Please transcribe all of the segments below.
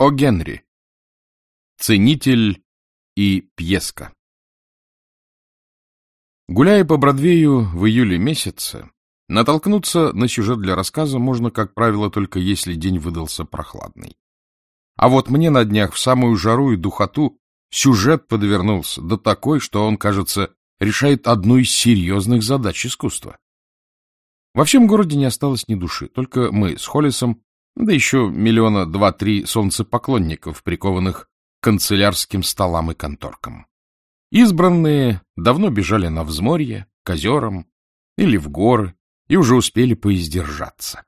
О Генри. Ценитель и пьеска. Гуляя по Бродвею в июле месяце, натолкнуться на сюжет для рассказа можно, как правило, только если день выдался прохладный. А вот мне на днях в самую жару и духоту сюжет подвернулся, да такой, что он, кажется, решает одну из серьезных задач искусства. Во всем городе не осталось ни души, только мы с Холлисом да еще миллиона два-три солнцепоклонников, прикованных к канцелярским столам и конторкам. Избранные давно бежали на взморье, к озерам или в горы и уже успели поиздержаться.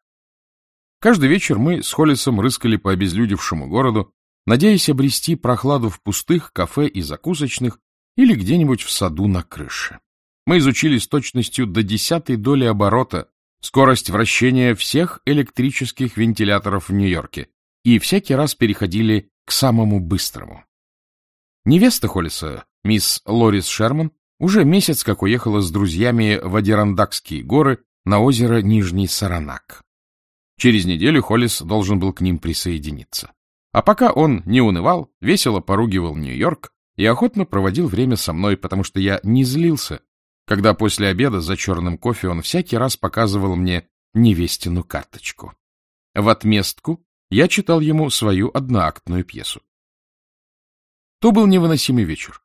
Каждый вечер мы с Холлисом рыскали по обезлюдевшему городу, надеясь обрести прохладу в пустых кафе и закусочных или где-нибудь в саду на крыше. Мы изучили с точностью до десятой доли оборота скорость вращения всех электрических вентиляторов в Нью-Йорке и всякий раз переходили к самому быстрому. Невеста Холлиса, мисс Лорис Шерман, уже месяц как уехала с друзьями в Адирандакские горы на озеро Нижний Саранак. Через неделю Холлис должен был к ним присоединиться. А пока он не унывал, весело поругивал Нью-Йорк и охотно проводил время со мной, потому что я не злился, когда после обеда за черным кофе он всякий раз показывал мне невестину карточку. В отместку я читал ему свою одноактную пьесу. То был невыносимый вечер.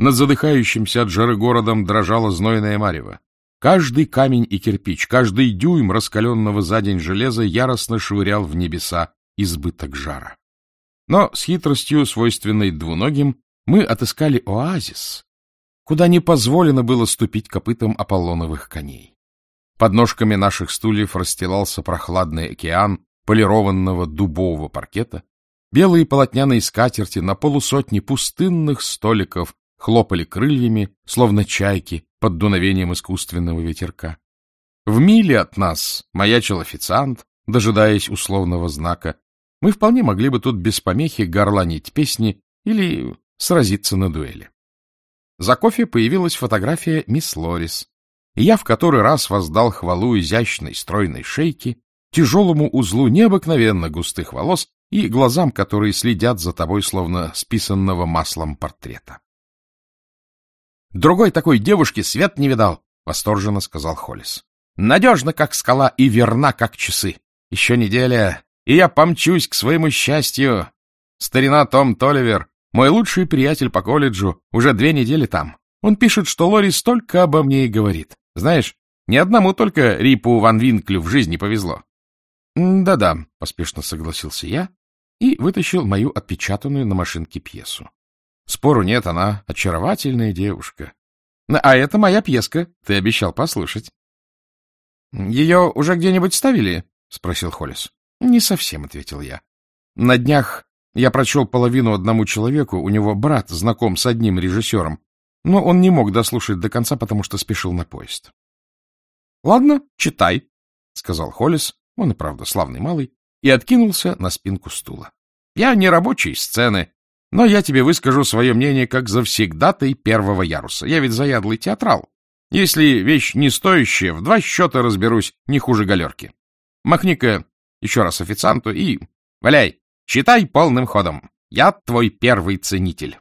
Над задыхающимся от жары городом дрожала знойная марево. Каждый камень и кирпич, каждый дюйм раскаленного за день железа яростно швырял в небеса избыток жара. Но с хитростью, свойственной двуногим, мы отыскали оазис, куда не позволено было ступить копытом Аполлоновых коней. Под ножками наших стульев расстилался прохладный океан полированного дубового паркета, белые полотняные скатерти на полусотни пустынных столиков хлопали крыльями, словно чайки под дуновением искусственного ветерка. В миле от нас маячил официант, дожидаясь условного знака. Мы вполне могли бы тут без помехи горланить песни или сразиться на дуэли. За кофе появилась фотография мисс Лорис, и я в который раз воздал хвалу изящной стройной шейки, тяжелому узлу необыкновенно густых волос и глазам, которые следят за тобой, словно списанного маслом портрета. «Другой такой девушки свет не видал», — восторженно сказал Холлис. «Надежна, как скала, и верна, как часы. Еще неделя, и я помчусь к своему счастью. Старина Том Толивер мой лучший приятель по колледжу уже две недели там. Он пишет, что Лори столько обо мне и говорит. Знаешь, ни одному только Рипу Ван Винклю в жизни повезло. «Да-да», — поспешно согласился я и вытащил мою отпечатанную на машинке пьесу. Спору нет, она очаровательная девушка. А это моя пьеска, ты обещал послушать. — Ее уже где-нибудь ставили? — спросил Холлис. — Не совсем, — ответил я. На днях я прочел половину одному человеку, у него брат знаком с одним режиссером, но он не мог дослушать до конца, потому что спешил на поезд. — Ладно, читай, — сказал Холлис, он и правда славный малый, и откинулся на спинку стула. — Я не рабочий сцены, но я тебе выскажу свое мнение как завсегдатай первого яруса. Я ведь заядлый театрал. Если вещь не стоящая, в два счета разберусь, не хуже галерки. Махни-ка еще раз официанту и... Валяй! Читай полным ходом. Я твой первый ценитель.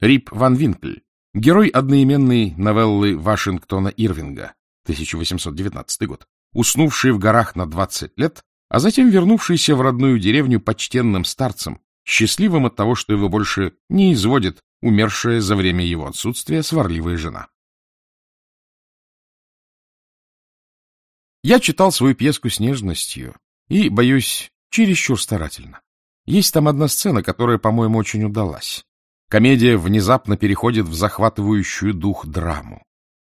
Рип Ван Винкль, герой одноименной новеллы Вашингтона Ирвинга, 1819 год, уснувший в горах на 20 лет, а затем вернувшийся в родную деревню почтенным старцем, счастливым от того, что его больше не изводит умершая за время его отсутствия сварливая жена. Я читал свою пьеску с нежностью и, боюсь, чересчур старательно. Есть там одна сцена, которая, по-моему, очень удалась. Комедия внезапно переходит в захватывающую дух драму.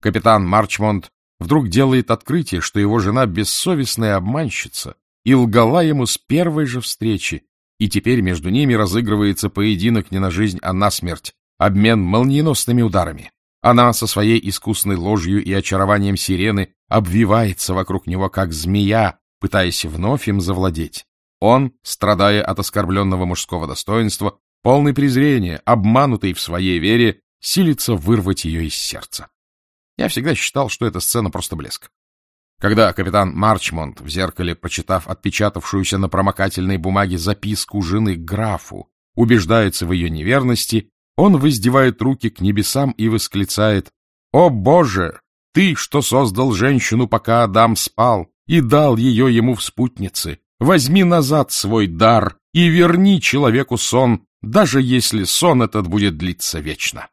Капитан Марчмонт вдруг делает открытие, что его жена бессовестная обманщица и лгала ему с первой же встречи, и теперь между ними разыгрывается поединок не на жизнь, а на смерть, обмен молниеносными ударами. Она со своей искусной ложью и очарованием сирены обвивается вокруг него, как змея, пытаясь вновь им завладеть. Он, страдая от оскорбленного мужского достоинства, полный презрения, обманутый в своей вере, силится вырвать ее из сердца. Я всегда считал, что эта сцена просто блеск. Когда капитан Марчмонт в зеркале, прочитав отпечатавшуюся на промокательной бумаге записку жены графу, убеждается в ее неверности, он воздевает руки к небесам и восклицает «О, Боже! Ты, что создал женщину, пока Адам спал, и дал ее ему в спутнице, возьми назад свой дар и верни человеку сон, даже если сон этот будет длиться вечно».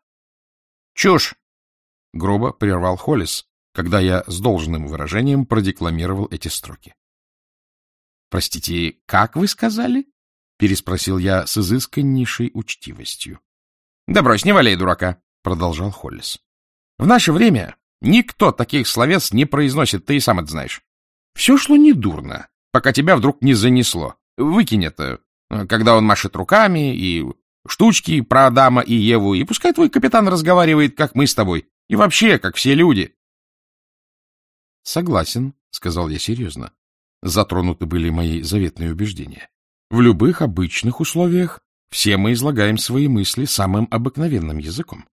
«Чушь!» — грубо прервал Холлис, когда я с должным выражением продекламировал эти строки. — Простите, как вы сказали? — переспросил я с изысканнейшей учтивостью. — Да брось, не валяй дурака, — продолжал Холлис. — В наше время никто таких словес не произносит, ты и сам это знаешь. Все шло недурно, пока тебя вдруг не занесло. Выкинь это, когда он машет руками, и штучки про Адама и Еву, и пускай твой капитан разговаривает, как мы с тобой, и вообще, как все люди. — Согласен, — сказал я серьезно. Затронуты были мои заветные убеждения. В любых обычных условиях все мы излагаем свои мысли самым обыкновенным языком.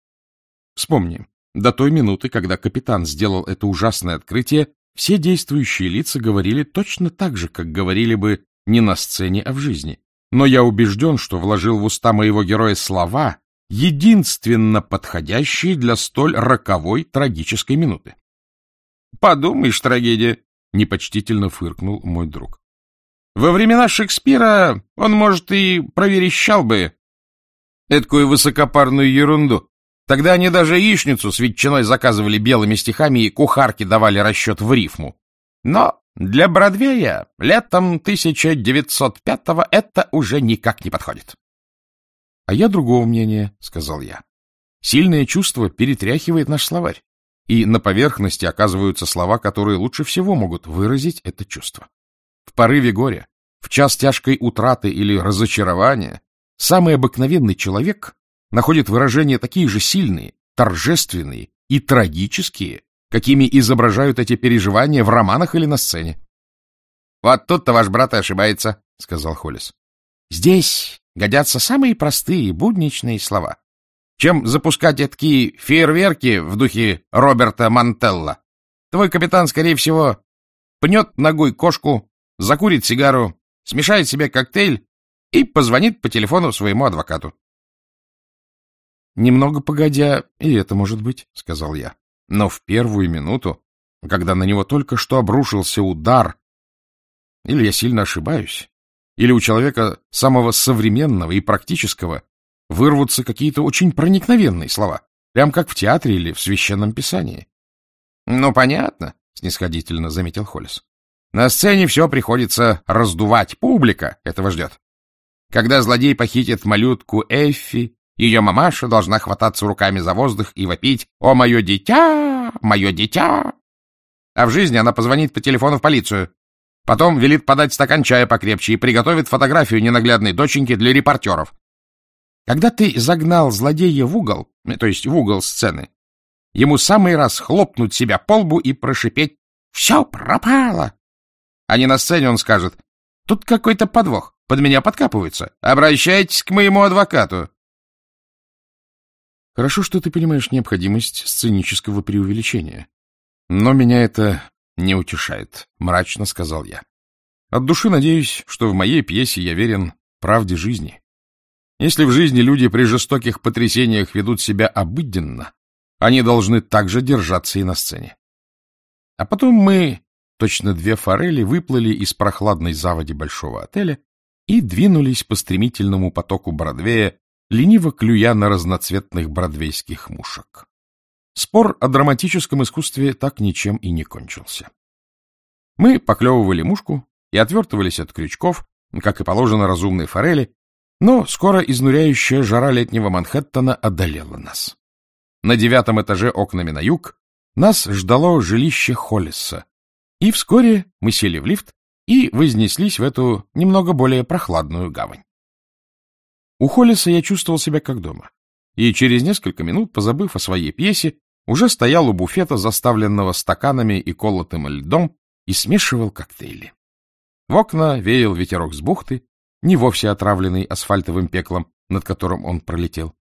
Вспомни, до той минуты, когда капитан сделал это ужасное открытие, все действующие лица говорили точно так же, как говорили бы не на сцене, а в жизни. Но я убежден, что вложил в уста моего героя слова, единственно подходящие для столь роковой трагической минуты. — Подумаешь, трагедия! — непочтительно фыркнул мой друг. — Во времена Шекспира он, может, и проверещал бы эткую высокопарную ерунду. Тогда они даже яичницу с ветчиной заказывали белыми стихами и кухарке давали расчет в рифму. Но для Бродвея летом 1905-го это уже никак не подходит. — А я другого мнения, — сказал я. Сильное чувство перетряхивает наш словарь и на поверхности оказываются слова, которые лучше всего могут выразить это чувство. В порыве горя, в час тяжкой утраты или разочарования самый обыкновенный человек находит выражения такие же сильные, торжественные и трагические, какими изображают эти переживания в романах или на сцене. — Вот тут-то ваш брат и ошибается, — сказал Холлис. — Здесь годятся самые простые, будничные слова чем запускать такие фейерверки в духе Роберта Мантелла. Твой капитан, скорее всего, пнет ногой кошку, закурит сигару, смешает себе коктейль и позвонит по телефону своему адвокату. «Немного погодя, и это может быть», — сказал я. Но в первую минуту, когда на него только что обрушился удар, или я сильно ошибаюсь, или у человека самого современного и практического вырвутся какие-то очень проникновенные слова, прям как в театре или в священном писании. — Ну, понятно, — снисходительно заметил Холлис. — На сцене все приходится раздувать, публика этого ждет. Когда злодей похитит малютку Эффи, ее мамаша должна хвататься руками за воздух и вопить «О, мое дитя! Мое дитя!» А в жизни она позвонит по телефону в полицию. Потом велит подать стакан чая покрепче и приготовит фотографию ненаглядной доченьки для репортеров. Когда ты загнал злодея в угол, то есть в угол сцены, ему самый раз хлопнуть себя по лбу и прошипеть «Все пропало!» А не на сцене он скажет «Тут какой-то подвох, под меня подкапываются, обращайтесь к моему адвокату». Хорошо, что ты понимаешь необходимость сценического преувеличения. Но меня это не утешает, — мрачно сказал я. От души надеюсь, что в моей пьесе я верен правде жизни. Если в жизни люди при жестоких потрясениях ведут себя обыденно, они должны также держаться и на сцене. А потом мы, точно две форели, выплыли из прохладной заводи большого отеля и двинулись по стремительному потоку Бродвея, лениво клюя на разноцветных бродвейских мушек. Спор о драматическом искусстве так ничем и не кончился. Мы поклевывали мушку и отвертывались от крючков, как и положено разумной форели, но скоро изнуряющая жара летнего Манхэттена одолела нас. На девятом этаже окнами на юг нас ждало жилище Холлиса, и вскоре мы сели в лифт и вознеслись в эту немного более прохладную гавань. У Холлиса я чувствовал себя как дома, и через несколько минут, позабыв о своей пьесе, уже стоял у буфета, заставленного стаканами и колотым льдом, и смешивал коктейли. В окна веял ветерок с бухты, не вовсе отравленный асфальтовым пеклом, над которым он пролетел.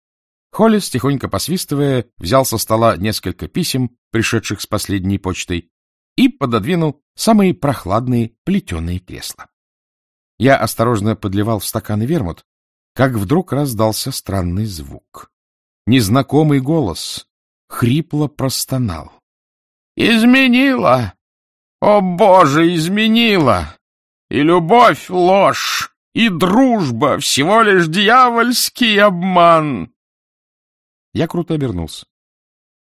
Холлис, тихонько посвистывая, взял со стола несколько писем, пришедших с последней почтой, и пододвинул самые прохладные плетеные кресла. Я осторожно подливал в стакан вермут, как вдруг раздался странный звук. Незнакомый голос хрипло простонал. — Изменила! О, Боже, изменила! И любовь — ложь, и дружба — всего лишь дьявольский обман! Я круто обернулся.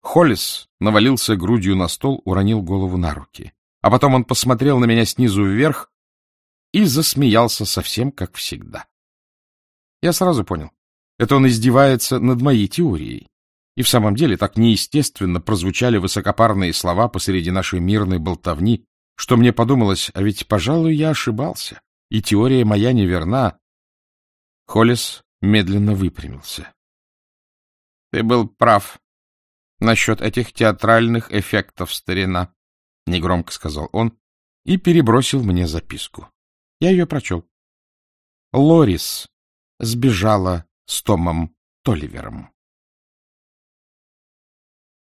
Холлис навалился грудью на стол, уронил голову на руки. А потом он посмотрел на меня снизу вверх и засмеялся совсем как всегда. Я сразу понял. Это он издевается над моей теорией. И в самом деле так неестественно прозвучали высокопарные слова посреди нашей мирной болтовни, что мне подумалось, а ведь, пожалуй, я ошибался, и теория моя неверна. Холлис медленно выпрямился. — Ты был прав насчет этих театральных эффектов, старина, — негромко сказал он и перебросил мне записку. Я ее прочел. Лорис сбежала с Томом Толивером.